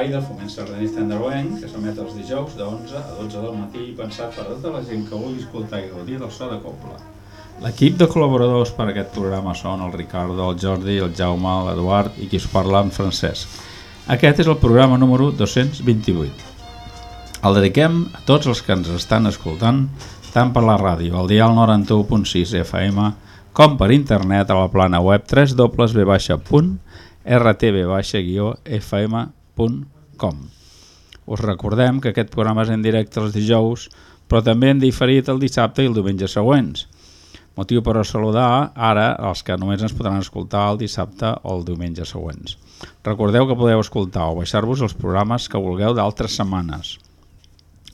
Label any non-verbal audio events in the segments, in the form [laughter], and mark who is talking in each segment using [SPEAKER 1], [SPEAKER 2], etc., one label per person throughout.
[SPEAKER 1] Espai de foment sardanista andreuenc que s'emet els dijous de 11 a 12 del matí i pensat per a tota la gent que vulgui escoltar i gaudir del so de copla. L'equip de col·laboradors per a aquest programa són el Ricardo, el Jordi, el Jaume, l'Eduard i qui us parla en Francesc. Aquest és el programa número 228. El dediquem a tots els que ens estan escoltant, tant per la ràdio, al dial 91.6 FM, com per internet a la plana web www.rtb-fm.com. Us recordem que aquest programa és en directe els dijous, però també en diferit el dissabte i el diumenge següents. Motiu per a saludar ara els que només ens podran escoltar el dissabte o el diumenge següents. Recordeu que podeu escoltar o baixar-vos els programes que vulgueu d'altres setmanes.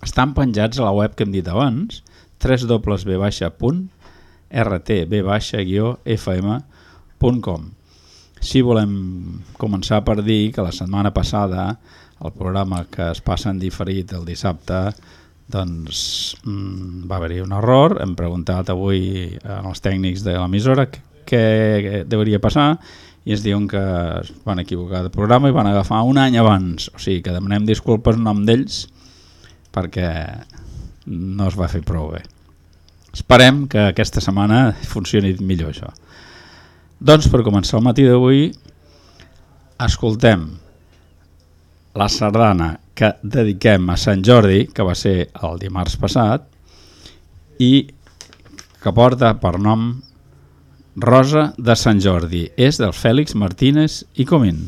[SPEAKER 1] Estan penjats a la web que hem dit abans, www.rtb-fm.com Si volem començar per dir que la setmana passada el programa que es passa en diferit el dissabte doncs mm, va haver-hi un error, hem preguntat avui als tècnics de l'emissora què hauria passar i ens diuen que es van equivocar de programa i van agafar un any abans, o sigui que demanem disculpes en nom d'ells perquè no es va fer prou bé. Esperem que aquesta setmana funcioni millor això. Doncs per començar el matí d'avui escoltem la sardana que dediquem a Sant Jordi, que va ser el dimarts passat, i que porta per nom Rosa de Sant Jordi. És del Fèlix Martínez i Comín.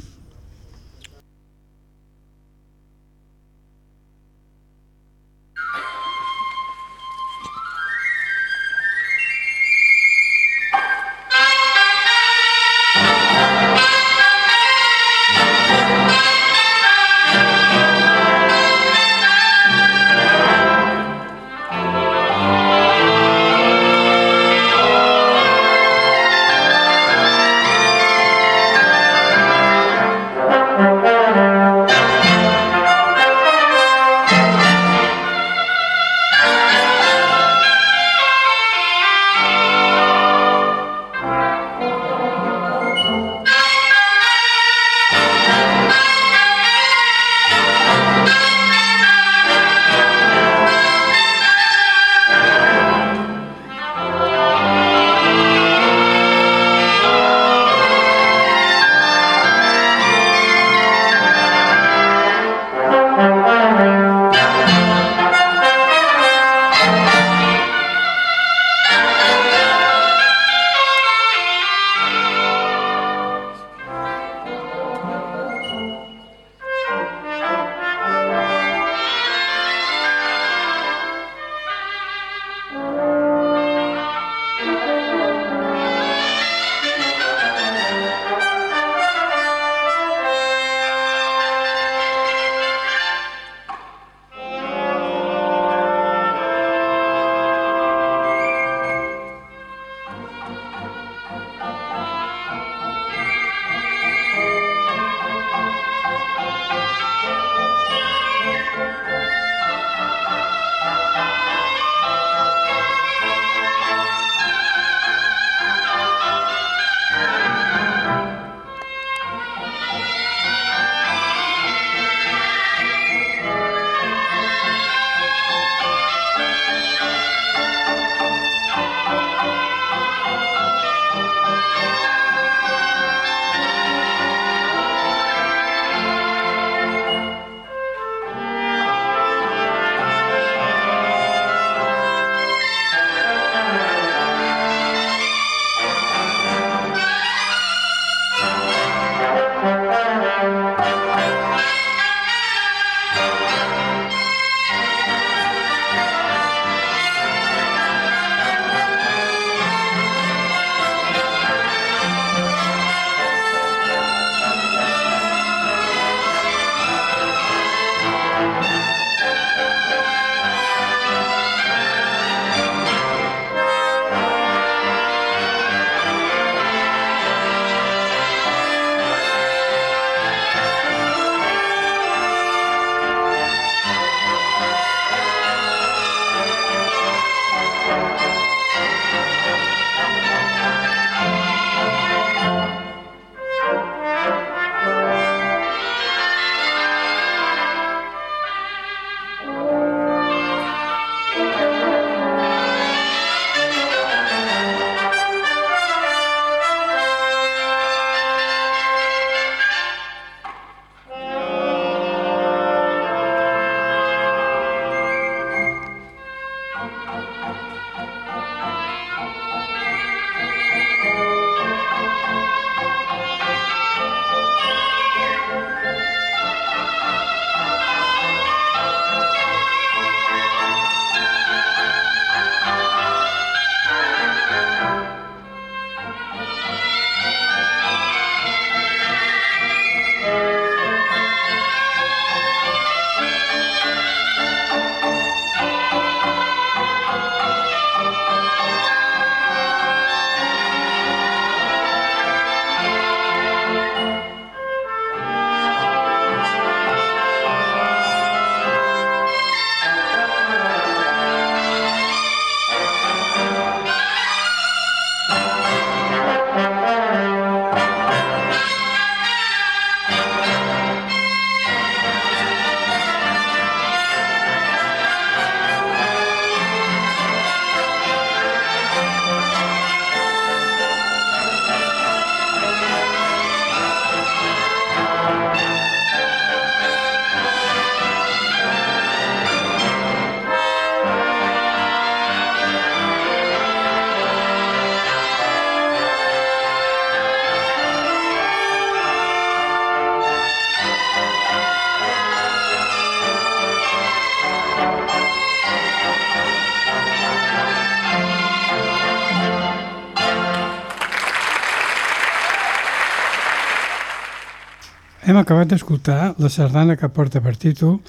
[SPEAKER 2] Acabat d'escoltar la sardana que porta per títol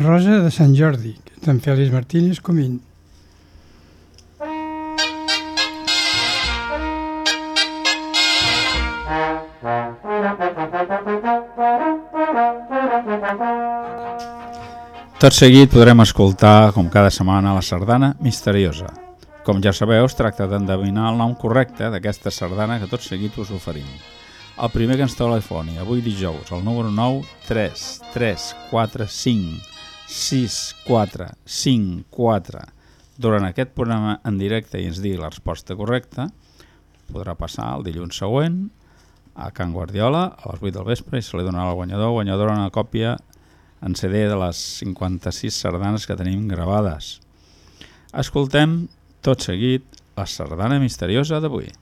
[SPEAKER 2] Rosa de Sant Jordi, d'en Fèlix Martínez Comín.
[SPEAKER 1] Tot seguit podrem escoltar, com cada setmana, la sardana misteriosa. Com ja sabeu, es tracta d'endevinar el nom correcte d'aquesta sardana que tot seguit us oferim. El primer que ens telefoni, avui dijous, el número 9 3 3 4 5 6 4 5 4 durant aquest programa en directe i ens digui la resposta correcta, podrà passar el dilluns següent a Can Guardiola a les 8 del vespre i se li donarà al guanyador guanyadora una còpia en CD de les 56 sardanes que tenim gravades. Escoltem tot seguit la sardana misteriosa d'avui.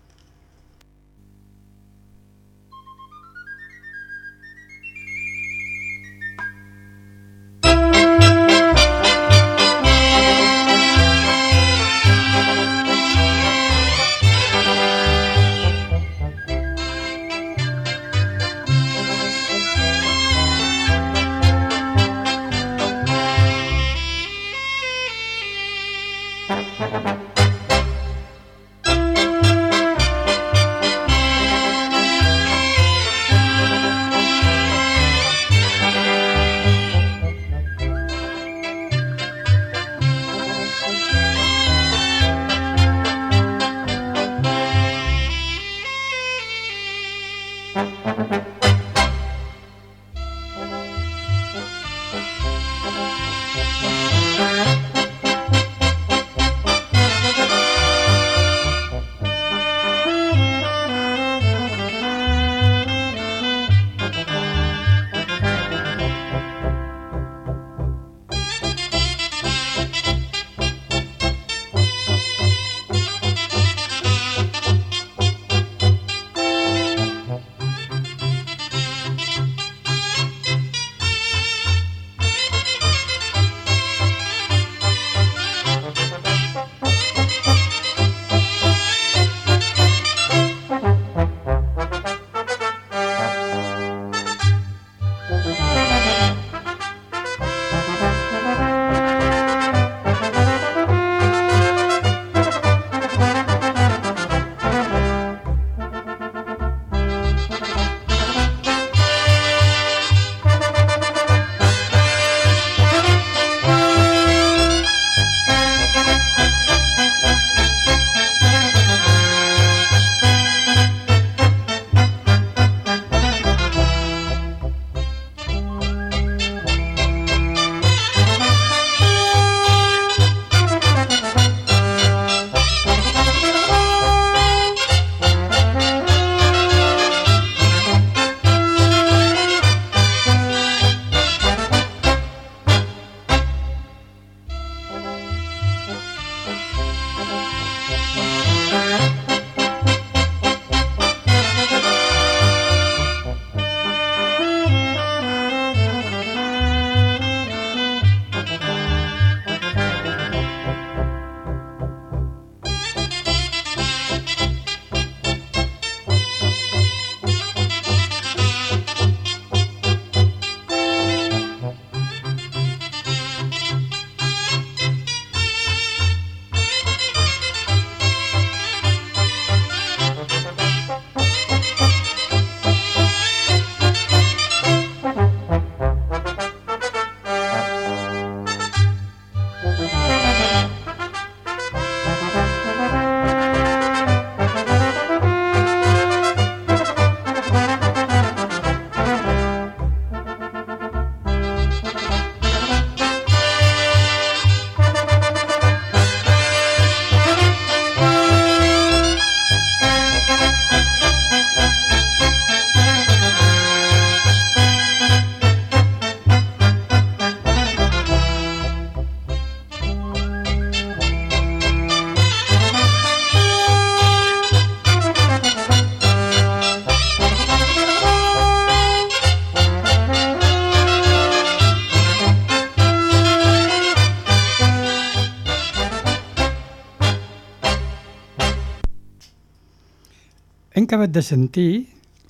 [SPEAKER 2] Acabat de sentir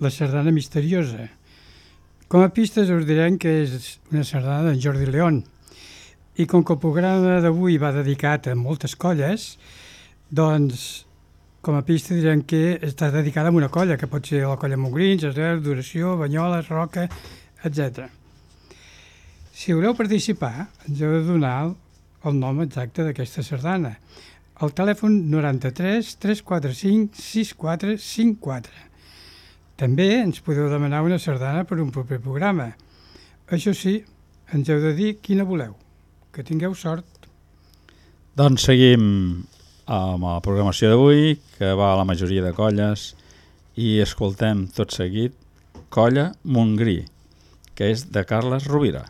[SPEAKER 2] la sardana misteriosa, Com a pistes us direm que és una sardana d'en Jordi León. I com que el programa d'avui va dedicat a moltes colles, doncs com a pista direm que està dedicada a una colla, que pot ser la colla Montgrins, Esel, Duració, Banyoles, Roca, etc. Si voleu participar, ens heu de donar el nom exacte d'aquesta sardana. El telèfon 93 345 6454. També ens podeu demanar una sardana per un proper programa. Això sí, ens heu de dir quina voleu. Que tingueu sort.
[SPEAKER 1] Doncs seguim amb la programació d'avui, que va a la majoria de colles, i escoltem tot seguit Colla Montgrí, que és de Carles Rovira.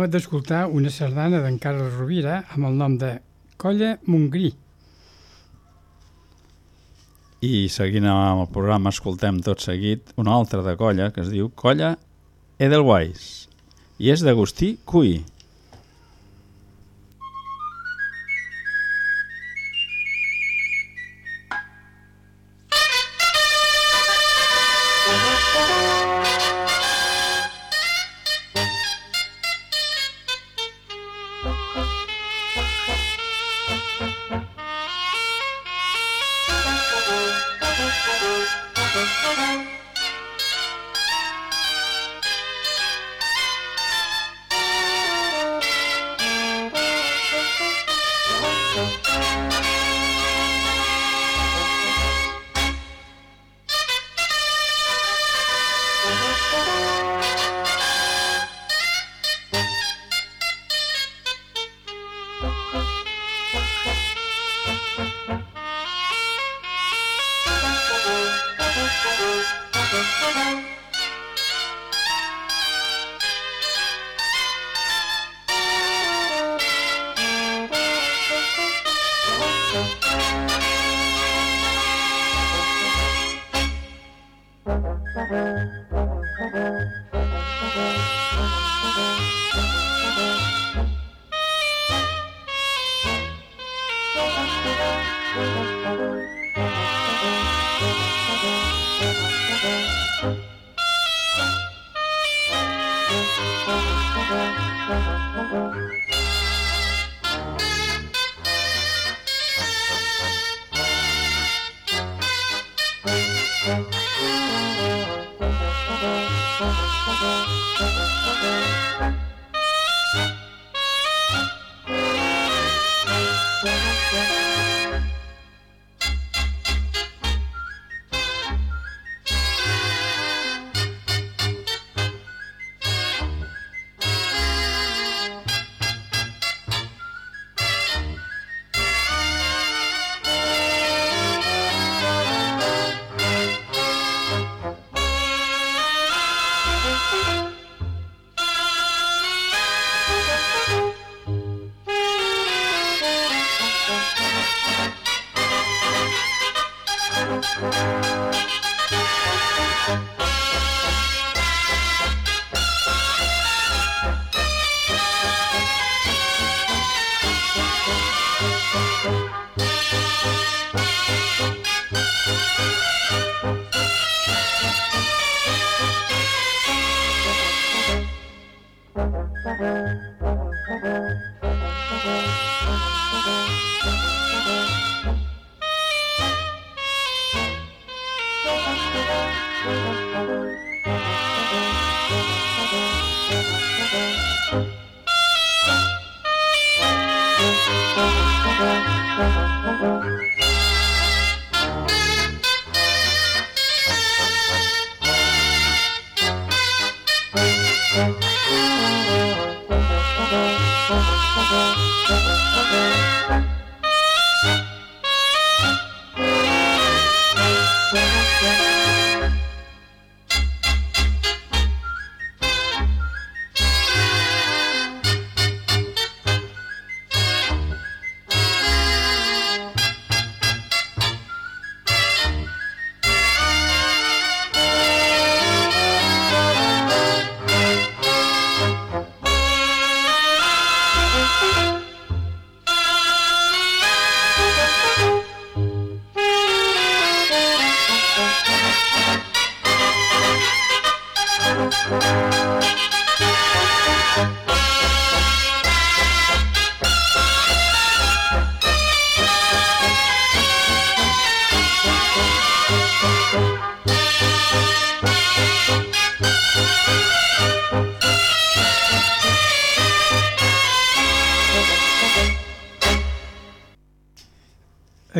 [SPEAKER 2] Acabat d'escoltar una sardana d'en Carles Rovira amb el nom de Colla Montgrí.
[SPEAKER 1] I seguint amb el programa escoltem tot seguit una altra de colla que es diu Colla Edelweiss i és d'Agustí Cui.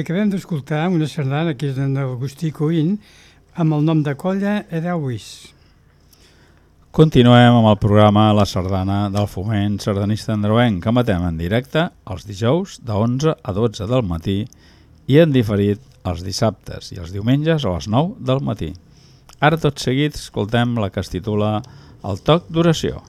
[SPEAKER 2] Acabem d'escoltar una sardana que és d'en Agustí Coín amb el nom de colla Edawis.
[SPEAKER 1] Continuem amb el programa La Sardana del Foment Sardanista Andreuenc, que matem en directe els dijous de 11 a 12 del matí i en diferit els dissabtes i els diumenges a les 9 del matí. Ara tot seguit escoltem la que es titula El toc d'oració.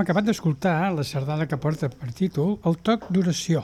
[SPEAKER 2] Hem, acabat d'escoltar la sardana que porta per títol El toc d'oració.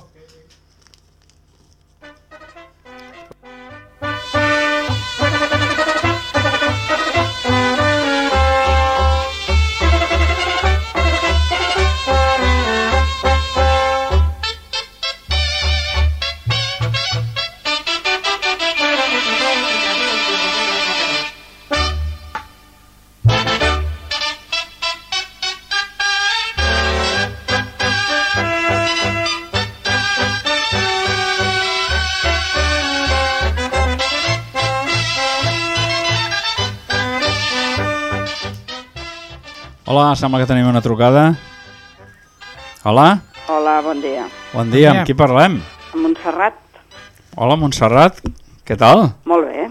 [SPEAKER 1] Hola, sembla que tenim una trucada. Hola,
[SPEAKER 3] Hola, bon dia.
[SPEAKER 1] bon dia,
[SPEAKER 2] dia.
[SPEAKER 1] amb qui parlem?
[SPEAKER 3] A Montserrat,
[SPEAKER 1] Hola, Montserrat, què tal?
[SPEAKER 3] molt bé.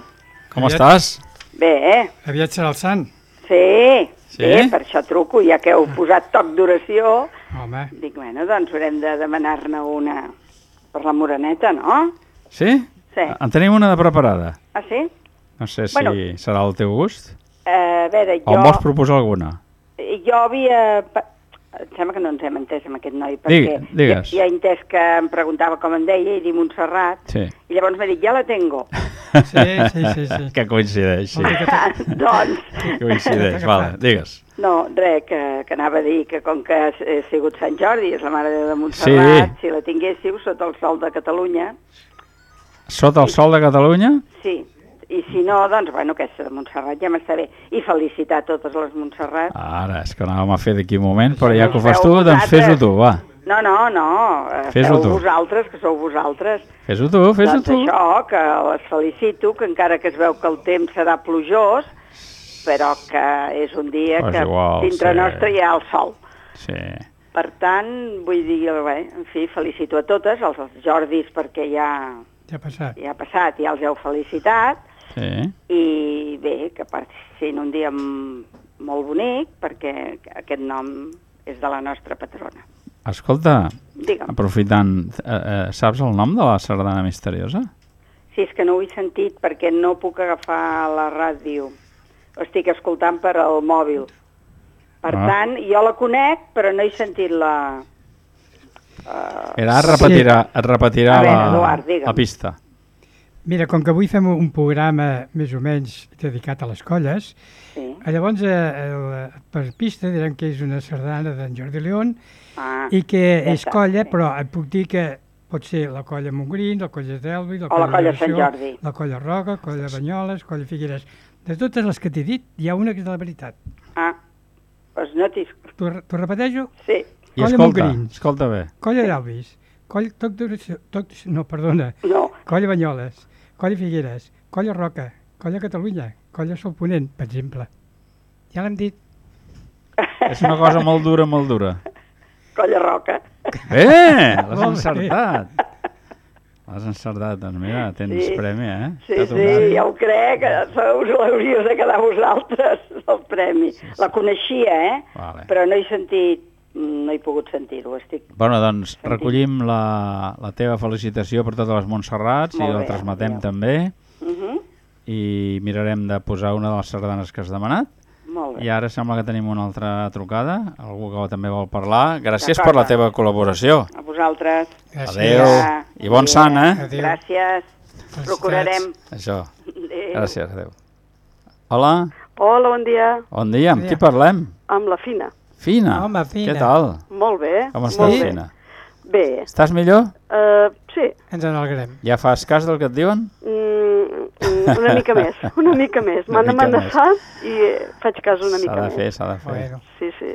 [SPEAKER 1] Com
[SPEAKER 2] Aviat.
[SPEAKER 1] estàs?
[SPEAKER 3] Bé,
[SPEAKER 2] Aviat serà el sant.
[SPEAKER 3] sí,
[SPEAKER 1] Sí?
[SPEAKER 3] bé, per això truco, ja que heu posat toc d'oració,
[SPEAKER 2] Home,
[SPEAKER 3] dic, bueno, doncs haurem de demanar-ne una per la Moreneta, no?
[SPEAKER 1] Sí?
[SPEAKER 3] Sí.
[SPEAKER 1] En tenim una de preparada.
[SPEAKER 3] Ah, sí?
[SPEAKER 1] No sé si
[SPEAKER 3] Bueno.
[SPEAKER 1] serà el teu gust.
[SPEAKER 3] Eh, a veure,
[SPEAKER 1] O em
[SPEAKER 3] jo,
[SPEAKER 1] vols proposar alguna?
[SPEAKER 3] Jo havia... Em sembla que no ens hem entès amb aquest noi,
[SPEAKER 1] Digue-
[SPEAKER 3] perquè
[SPEAKER 1] digues.
[SPEAKER 3] ja, ja he entès que em preguntava com em deia i di Montserrat,
[SPEAKER 1] Sí.
[SPEAKER 3] i llavors m'ha dit, ja la tengo.
[SPEAKER 2] sí, sí, sí. sí. [laughs]
[SPEAKER 1] Que coincideix, sí. [laughs]
[SPEAKER 3] Doncs,
[SPEAKER 1] Que coincideix, vale, digues.
[SPEAKER 3] No, res, que, que anava a dir que com que he sigut Sant Jordi, és la Mare de Déu de Montserrat,
[SPEAKER 1] Sí.
[SPEAKER 3] si la tinguéssiu sota el sol de Catalunya,
[SPEAKER 1] Sota el sol de Catalunya?
[SPEAKER 3] sí. I si no, doncs, bueno, aquesta de Montserrat ja m'està bé. I felicitar totes les Montserrat.
[SPEAKER 1] Ara, és que anàvem a fer d'aquí un moment, però ja que ho fas tu, doncs fes-ho tu, va.
[SPEAKER 3] No, no, no, eh,
[SPEAKER 1] Fes-ho
[SPEAKER 3] feu
[SPEAKER 1] tu.
[SPEAKER 3] vosaltres, que sou vosaltres.
[SPEAKER 1] Fes-ho tu, fes-ho
[SPEAKER 3] doncs
[SPEAKER 1] tu.
[SPEAKER 3] això, que les felicito, que encara que es veu que el temps serà plujós, però que és un dia
[SPEAKER 1] Pues
[SPEAKER 3] que
[SPEAKER 1] igual,
[SPEAKER 3] dintre
[SPEAKER 1] sí.
[SPEAKER 3] nostre hi ha el sol.
[SPEAKER 1] Sí.
[SPEAKER 3] Per tant, vull dir, bé, en fi, felicito a totes, els, els Jordis perquè ja,
[SPEAKER 2] Ja ha passat.
[SPEAKER 3] ja ha passat, ja els heu felicitat,
[SPEAKER 1] Sí.
[SPEAKER 3] i bé, que passin un dia molt bonic, perquè aquest nom és de la nostra patrona.
[SPEAKER 1] Escolta,
[SPEAKER 3] Digue'm,
[SPEAKER 1] aprofitant, eh, eh, saps el nom de la sardana misteriosa?
[SPEAKER 3] si és que no ho he sentit perquè no puc agafar la ràdio, ho estic escoltant per al mòbil. Per
[SPEAKER 1] Ah.
[SPEAKER 3] tant, jo la conec, però no he sentit la... Uh,
[SPEAKER 1] Era, et repetirà, et repetirà
[SPEAKER 3] veure,
[SPEAKER 1] la,
[SPEAKER 3] Eduard, digue'm.
[SPEAKER 1] la pista.
[SPEAKER 2] Mira, com que avui fem un programa més o menys dedicat a les colles,
[SPEAKER 3] sí.
[SPEAKER 2] llavors eh, el, per pista direm que és una sardana d'en Jordi León
[SPEAKER 3] Ah,
[SPEAKER 2] i que
[SPEAKER 3] ja
[SPEAKER 2] és
[SPEAKER 3] està,
[SPEAKER 2] colla,
[SPEAKER 3] sí.
[SPEAKER 2] però et puc dir que pot ser la colla Montgrín, la colla d'Elvi, la
[SPEAKER 3] O la colla Sant Jordi.
[SPEAKER 2] la colla Roca, colla Banyoles, colla Figueres. De totes les que t'he dit, hi ha una que és de la veritat.
[SPEAKER 3] Ah, doncs no t'hi...
[SPEAKER 2] T'ho re- t'ho repeteixo?
[SPEAKER 3] Sí.
[SPEAKER 1] I
[SPEAKER 2] Colla
[SPEAKER 1] escolta,
[SPEAKER 2] Montgrín.
[SPEAKER 1] escolta bé.
[SPEAKER 2] Colla d'Elvis, colla toc toc, no, perdona,
[SPEAKER 3] No,
[SPEAKER 2] colla Banyoles, colla Figueres, colla Roca, colla Catalunya, colla Sol Ponent, per exemple. Ja l'hem dit.
[SPEAKER 1] És una cosa molt dura, molt dura.
[SPEAKER 3] colla roca.
[SPEAKER 1] Bé, l'has encertat. L'has encertat, doncs mira, tens
[SPEAKER 3] Sí.
[SPEAKER 1] premi, eh?
[SPEAKER 3] Sí, sí, ja ho crec, que us l'hauríeu de quedar vosaltres, el premi. La coneixia, eh?
[SPEAKER 1] Vale.
[SPEAKER 3] Però no he sentit, no he pogut sentir-ho, estic...
[SPEAKER 1] Bueno, doncs recollim la, la teva felicitació per totes les Montserrats i
[SPEAKER 3] Molt
[SPEAKER 1] la
[SPEAKER 3] bé,
[SPEAKER 1] transmetem
[SPEAKER 3] adéu.
[SPEAKER 1] també
[SPEAKER 3] Uh -huh.
[SPEAKER 1] i mirarem de posar una de les sardanes que has demanat.
[SPEAKER 3] Molt bé.
[SPEAKER 1] I ara sembla que tenim una altra trucada, algú que també vol parlar. Gràcies per la teva col·laboració.
[SPEAKER 3] A vosaltres.
[SPEAKER 2] Gràcies.
[SPEAKER 1] Adéu.
[SPEAKER 3] Ja,
[SPEAKER 1] I bon
[SPEAKER 3] adéu.
[SPEAKER 1] sant, eh?
[SPEAKER 2] Adéu.
[SPEAKER 3] Gràcies. Procurarem.
[SPEAKER 1] Això.
[SPEAKER 3] Adéu.
[SPEAKER 1] Gràcies, adéu. Hola,
[SPEAKER 4] Hola, bon dia.
[SPEAKER 1] bon dia, amb
[SPEAKER 2] Bon
[SPEAKER 1] qui
[SPEAKER 2] dia.
[SPEAKER 1] parlem?
[SPEAKER 4] Amb la Fina.
[SPEAKER 1] Fina.
[SPEAKER 2] Home, Fina.
[SPEAKER 1] Què tal?
[SPEAKER 4] Molt bé.
[SPEAKER 1] Com
[SPEAKER 4] molt
[SPEAKER 1] estàs,
[SPEAKER 4] bé.
[SPEAKER 1] Fina?
[SPEAKER 4] Bé.
[SPEAKER 1] Estàs millor?
[SPEAKER 4] Uh, sí,
[SPEAKER 2] Ens n'alegrem.
[SPEAKER 1] Ja fas cas del que et diuen?
[SPEAKER 4] mm, una mica més, [laughs] una mica més. M'han amenaçat i faig cas una mica
[SPEAKER 1] S'ha de
[SPEAKER 4] més.
[SPEAKER 1] fer, s'ha de fer.
[SPEAKER 2] Bueno,
[SPEAKER 4] Sí, sí.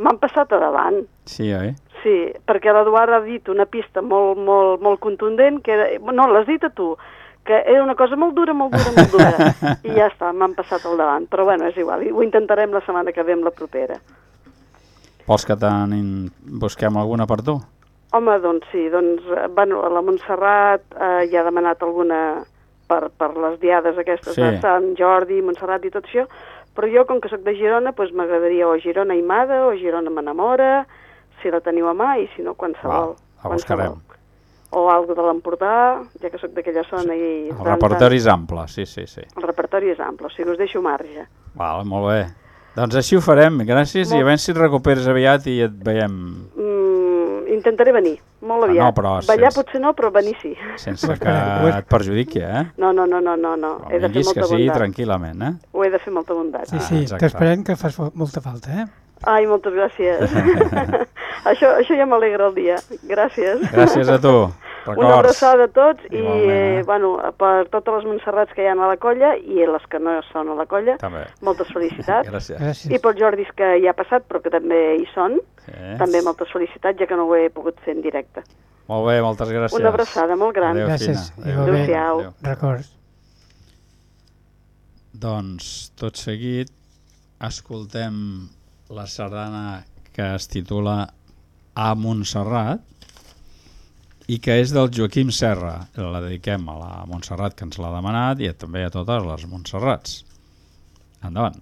[SPEAKER 4] M'han passat a davant.
[SPEAKER 1] Sí, oi?
[SPEAKER 4] Sí, perquè l'Eduard ha dit una pista molt, molt, molt contundent, que era... No, l'has dit a tu, que era una cosa molt dura, molt dura, molt dura. [laughs] I ja està, m'han passat al davant. Però bueno, és igual, ho intentarem la setmana que ve amb la propera.
[SPEAKER 1] Vols que te'n busquem alguna per tu?
[SPEAKER 4] Home, doncs sí, doncs, eh, bueno, la Montserrat eh, ja ha demanat alguna per, per les diades aquestes
[SPEAKER 1] Sí.
[SPEAKER 4] de Sant Jordi, Montserrat i tot això, però jo, com que sóc de Girona, doncs m'agradaria o Girona Imada o Girona m'enamora, si la teniu a mà, i si no, qualsevol.
[SPEAKER 1] Va, la buscarem.
[SPEAKER 4] qualsevol. O algo de l'Empordà, ja que sóc d'aquella zona i...
[SPEAKER 1] El repertori és ample, sí, sí, sí.
[SPEAKER 4] El repertori és ample, o sigui, us deixo marge.
[SPEAKER 1] Val, molt bé. Doncs així ho farem, gràcies, i
[SPEAKER 4] Molt-
[SPEAKER 1] a veure si et recuperes aviat i et veiem
[SPEAKER 4] Mm, intentaré venir, molt
[SPEAKER 1] Ah, no,
[SPEAKER 4] aviat.
[SPEAKER 1] però
[SPEAKER 4] Ballar
[SPEAKER 1] sense-
[SPEAKER 4] potser no, però venir sí.
[SPEAKER 1] sense que [laughs] et perjudiqui, eh?
[SPEAKER 4] No, no, no, no, no, no.
[SPEAKER 1] Quan
[SPEAKER 4] he de fer
[SPEAKER 1] vinguis que
[SPEAKER 4] molta
[SPEAKER 1] sigui
[SPEAKER 4] bondat.
[SPEAKER 1] tranquil·lament, eh?
[SPEAKER 4] Ho he de fer molta bondat.
[SPEAKER 2] Sí,
[SPEAKER 1] Ah,
[SPEAKER 2] sí,
[SPEAKER 1] exacte.
[SPEAKER 2] t'esperem que fas molta falta, eh?
[SPEAKER 4] Ai, moltes gràcies. [laughs] [laughs] això, això ja m'alegra el dia. Gràcies.
[SPEAKER 1] Gràcies a tu.
[SPEAKER 4] Una abraçada a tots i,
[SPEAKER 1] eh?
[SPEAKER 4] bueno, per totes les Montserrats que hi ha a la colla i les que no són a la colla,
[SPEAKER 1] També.
[SPEAKER 4] moltes felicitats. [laughs]
[SPEAKER 1] Gràcies.
[SPEAKER 2] Gràcies.
[SPEAKER 4] I pels Jordis que ja ha passat, però que també hi són,
[SPEAKER 1] Sí.
[SPEAKER 4] també moltes felicitats, ja que no ho he pogut fer en directe.
[SPEAKER 1] Molt bé, moltes gràcies.
[SPEAKER 4] Una abraçada molt gran.
[SPEAKER 1] Adéu,
[SPEAKER 2] Gràcies.
[SPEAKER 4] Adéu-siau.
[SPEAKER 1] Adéu.
[SPEAKER 2] Records.
[SPEAKER 1] Doncs, tot seguit, escoltem la sardana que es titula A Montserrat i que és del Joaquim Serra. La dediquem a la Montserrat que ens l'ha demanat i també a totes les Montserrats. Endavant.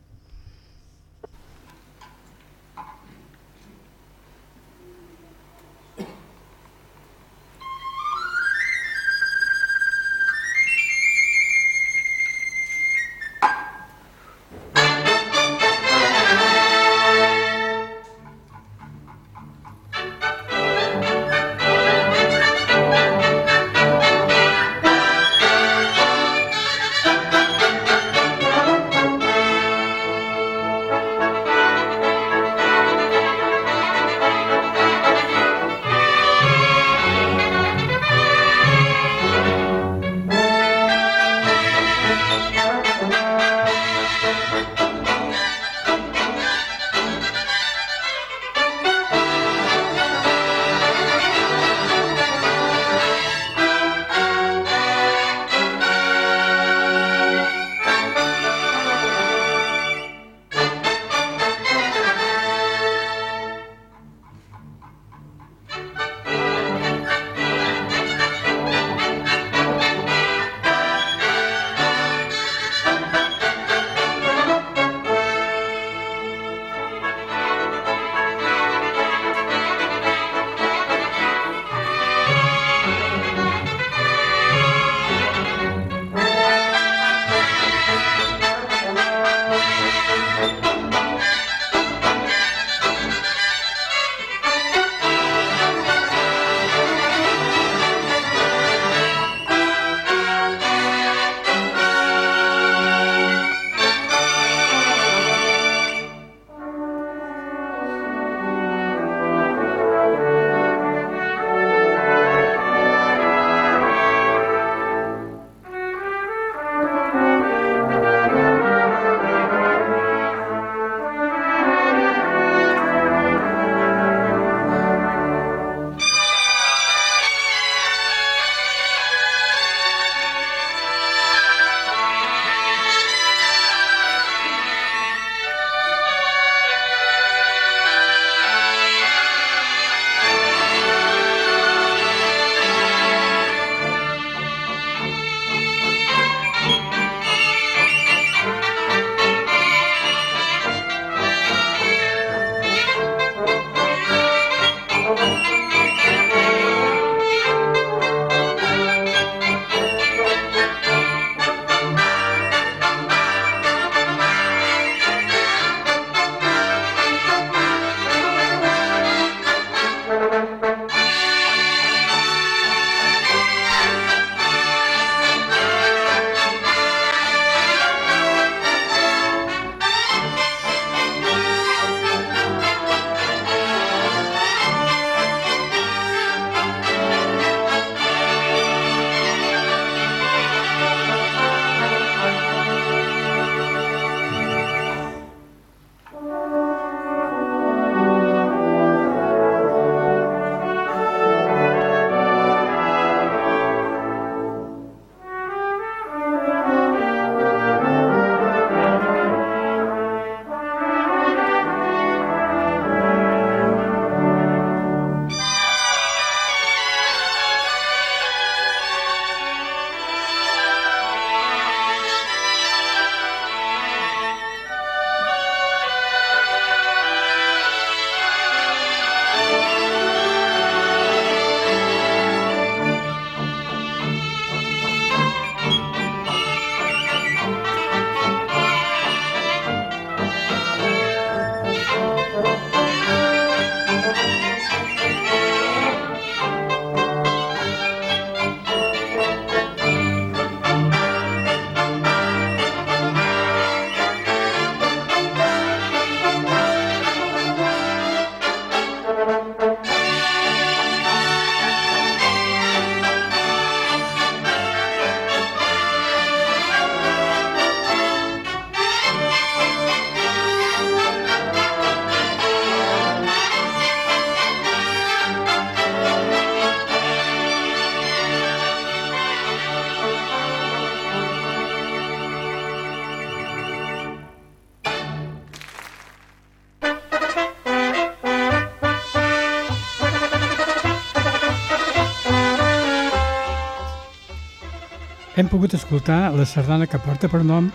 [SPEAKER 2] Hem pogut escoltar la sardana que porta per nom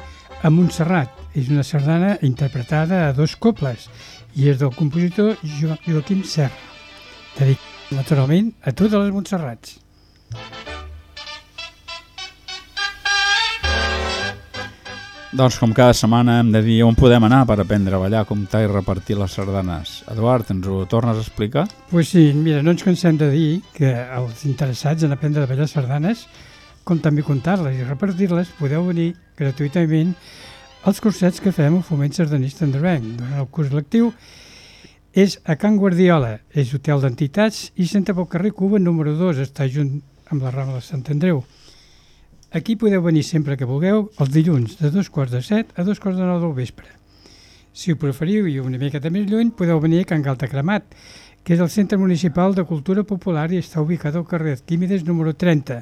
[SPEAKER 2] a Montserrat. És una sardana interpretada a dos cobles i és del compositor jo Joaquim Serra, dedicat naturalment a totes les Montserrats.
[SPEAKER 1] Doncs com cada setmana hem de dir on podem anar per aprendre a ballar, comptar i repartir les sardanes. Eduard, ens ho tornes a explicar?
[SPEAKER 2] Pues sí, mira, no ens cansem de dir que els interessats en aprendre a ballar sardanes, com també comptar-les i repartir-les, podeu venir gratuïtament als cursets que fem al Foment Sardanista Andorrenc. Durant el curs lectiu és a Can Guardiola, és hotel d'entitats i senta pel carrer Cuba número 2, està junt amb la Rambla de Sant Andreu. Aquí podeu venir sempre que vulgueu, els dilluns de dos quarts de set a dos quarts de nou del vespre. Si ho preferiu i una miqueta més lluny, podeu venir a Can Galta Cremat, que és el Centre Municipal de Cultura Popular i està ubicat al carrer Químides número 30.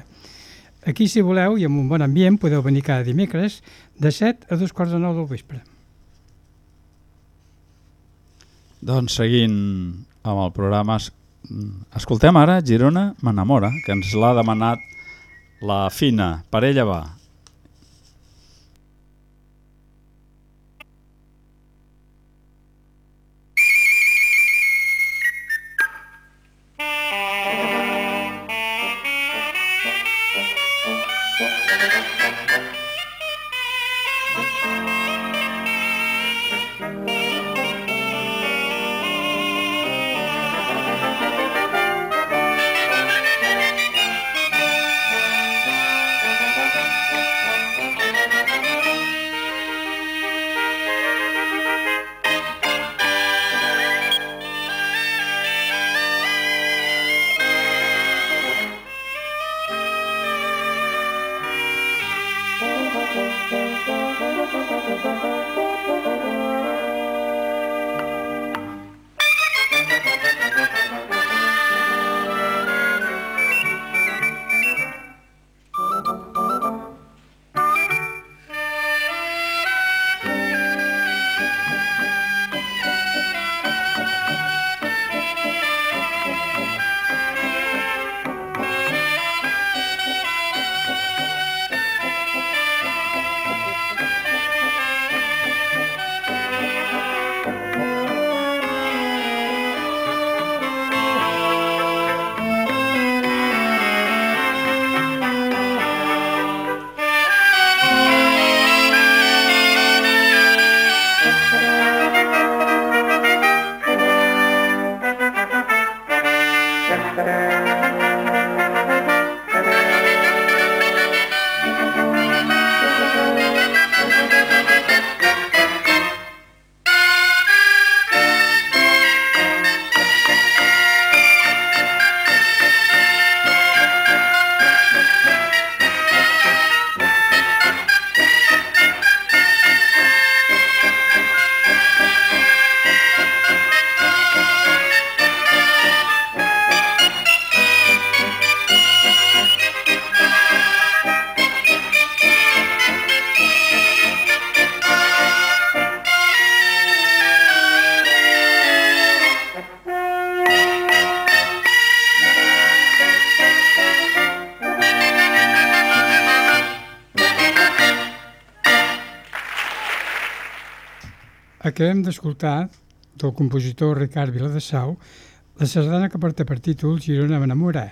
[SPEAKER 2] Aquí, si voleu, i amb un bon ambient, podeu venir cada dimecres de 7 a dos quarts de nou del vespre.
[SPEAKER 1] Doncs seguint amb el programa, es- escoltem ara Girona m'enamora, que ens l'ha demanat la Fina. Per ella va.
[SPEAKER 2] Acabem d'escoltar del compositor Ricard Viladesau la sardana que porta per títol Girona m'enamora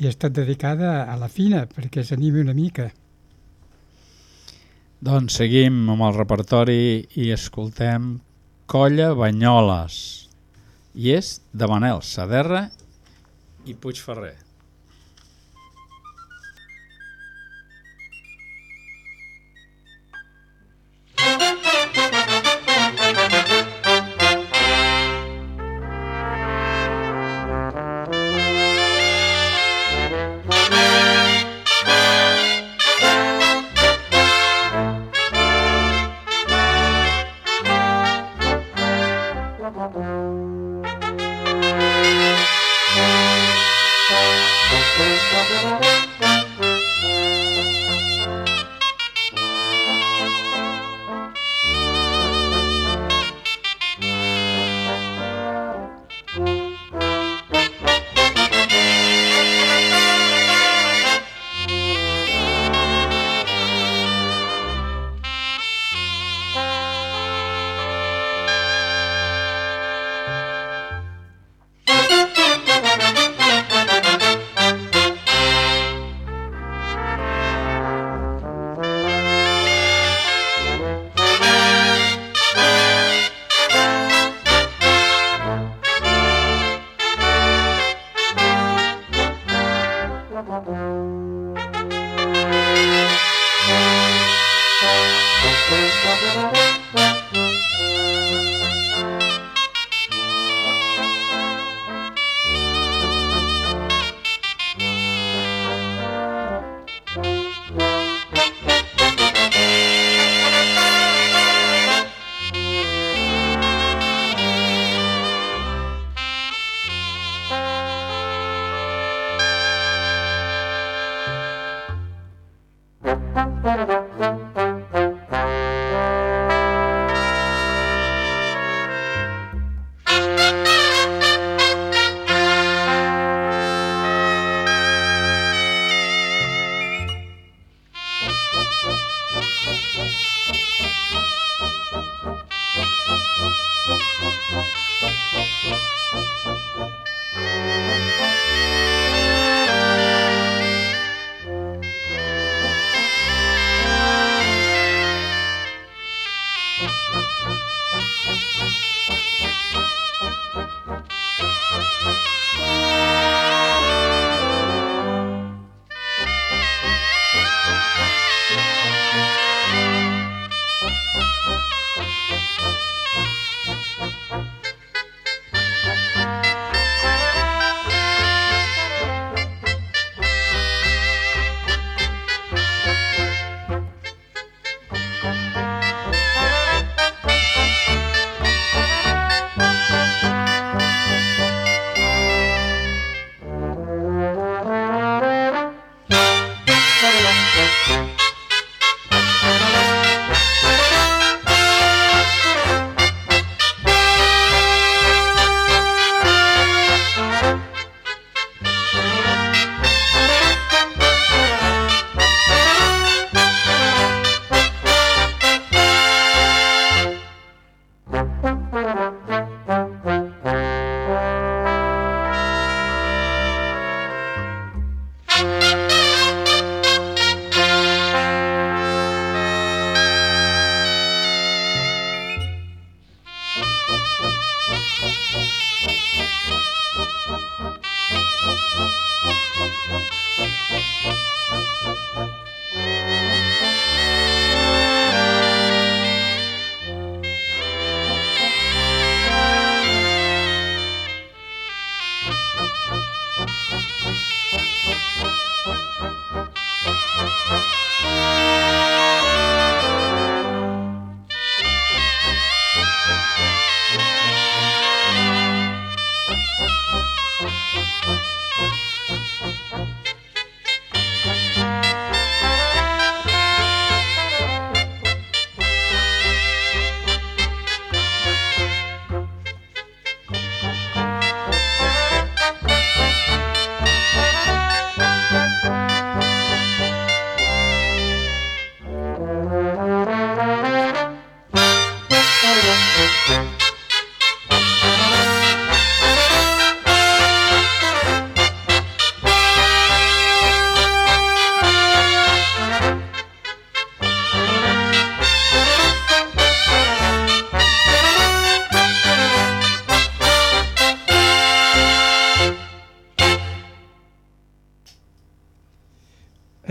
[SPEAKER 2] i ha estat dedicada a la Fina perquè s'animi una mica.
[SPEAKER 1] Doncs seguim amb el repertori i escoltem Colla Banyoles. I és de Manel Saderra i Puigferrer.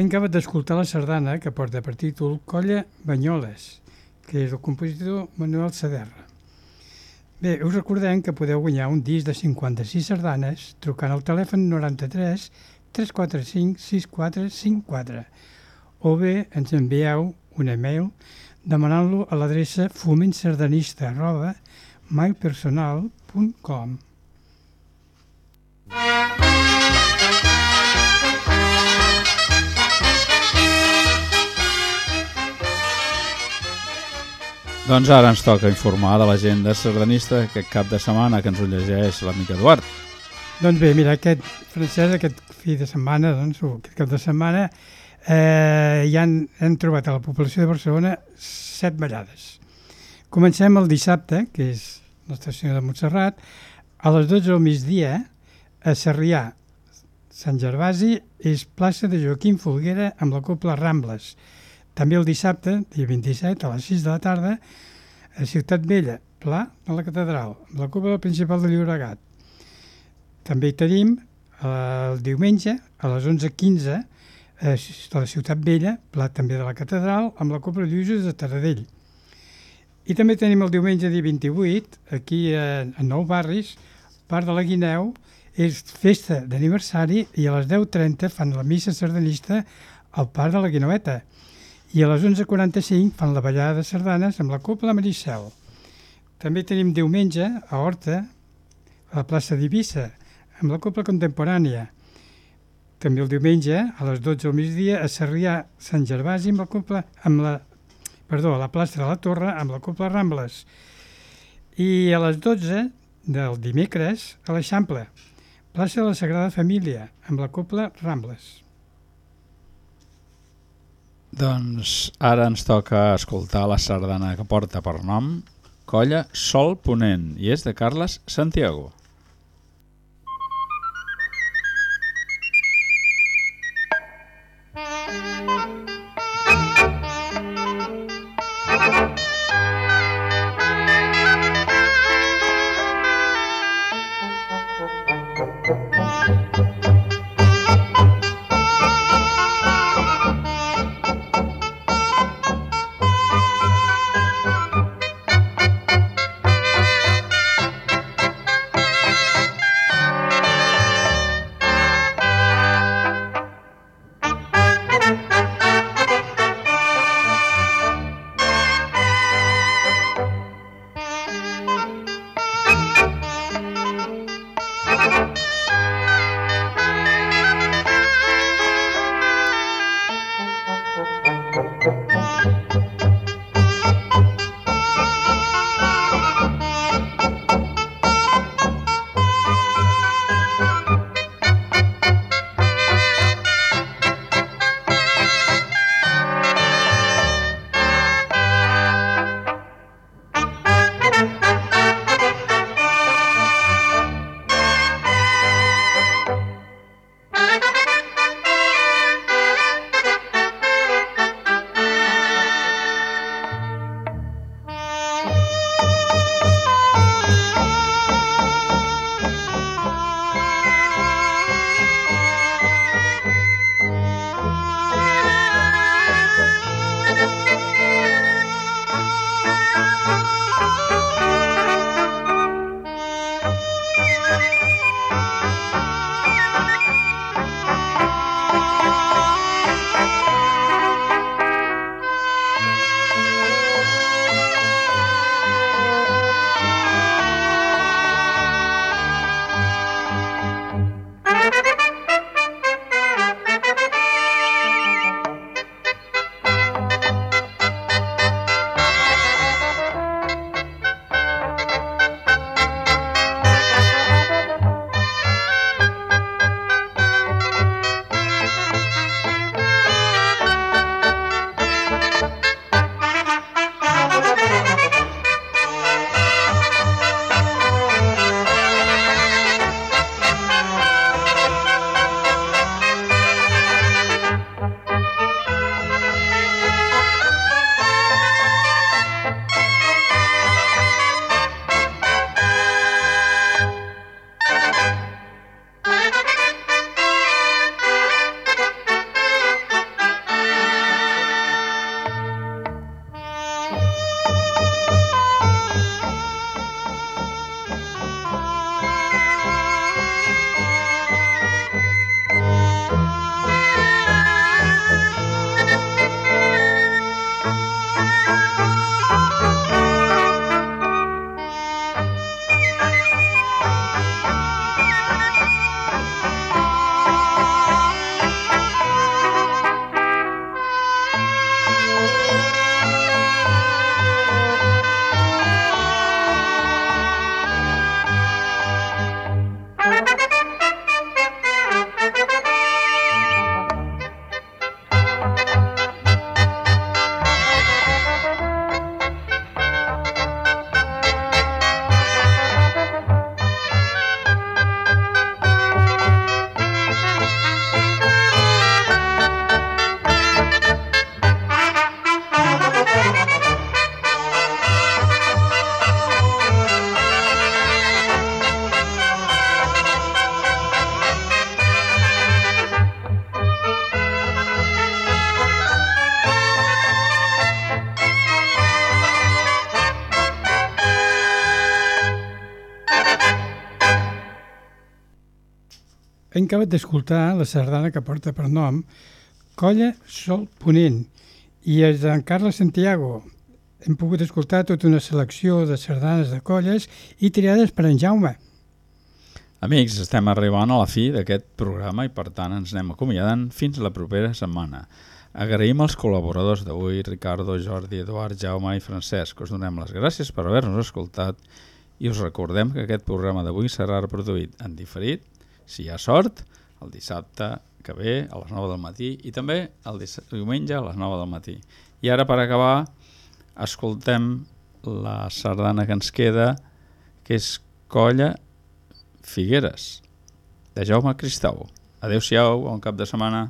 [SPEAKER 2] Hem acabat d'escoltar la sardana que porta per títol Colla Banyoles, que és el compositor Manuel Saderra. Bé, us recordem que podeu guanyar un disc de 56 sardanes trucant al telèfon 93 345 6454 o bé ens envieu un e-mail demanant-lo a l'adreça fomentsardanista arroba mypersonal.com
[SPEAKER 1] Doncs ara ens toca informar de l'agenda sardanista aquest cap de setmana que ens ho llegeix l'amic Eduard.
[SPEAKER 2] Doncs bé, mira, aquest francès, aquest fi de setmana, doncs, aquest cap de setmana, eh, ja han, hem trobat a la població de Barcelona set ballades. Comencem el dissabte, que és l'estació de Montserrat, a les 12 del migdia, a Sarrià, Sant Gervasi, és plaça de Joaquim Folguera amb la Copla Rambles. També el dissabte, dia 27, a les 6 de la tarda, a Ciutat Vella, Pla de la Catedral, la Copla Principal de Llobregat. També hi tenim eh, el diumenge, a les 11.15, a la Ciutat Vella, Pla també de la Catedral, amb la Copla Lluïsos de Taradell. I també tenim el diumenge dia 28, aquí a, a Nou Barris, Parc de la Guineu, és festa d'aniversari i a les 10.30 fan la missa sardanista al Parc de la Guineueta i a les 11.45 fan la ballada de sardanes amb la Copla Maricel. També tenim diumenge a Horta, a la plaça d'Ibissa, amb la Copla Contemporània. També el diumenge, a les 12 del migdia, a Sarrià Sant Gervasi amb la Copla, amb la, perdó, a la plaça de la Torre amb la Copla Rambles. I a les 12 del dimecres, a l'Eixample, plaça de la Sagrada Família, amb la Copla Rambles.
[SPEAKER 1] Doncs ara ens toca escoltar la sardana que porta per nom Colla Sol Ponent i és de Carles Santiago.
[SPEAKER 2] Acabat d'escoltar la sardana que porta per nom Colla Sol Ponent i és d'en Carles Santiago. Hem pogut escoltar tota una selecció de sardanes de colles i triades per en Jaume.
[SPEAKER 1] Amics, estem arribant a la fi d'aquest programa i per tant ens anem acomiadant fins la propera setmana. Agraïm als col·laboradors d'avui, Ricardo, Jordi, Eduard, Jaume i Francesc. Us donem les gràcies per haver-nos escoltat i us recordem que aquest programa d'avui serà reproduït en diferit, si hi ha sort, el dissabte que ve a les 9 del matí i també el diumenge a les 9 del matí. I ara, per acabar, escoltem la sardana que ens queda, que és Colla Figueres, de Jaume Cristau. Adéu-siau, bon cap de setmana.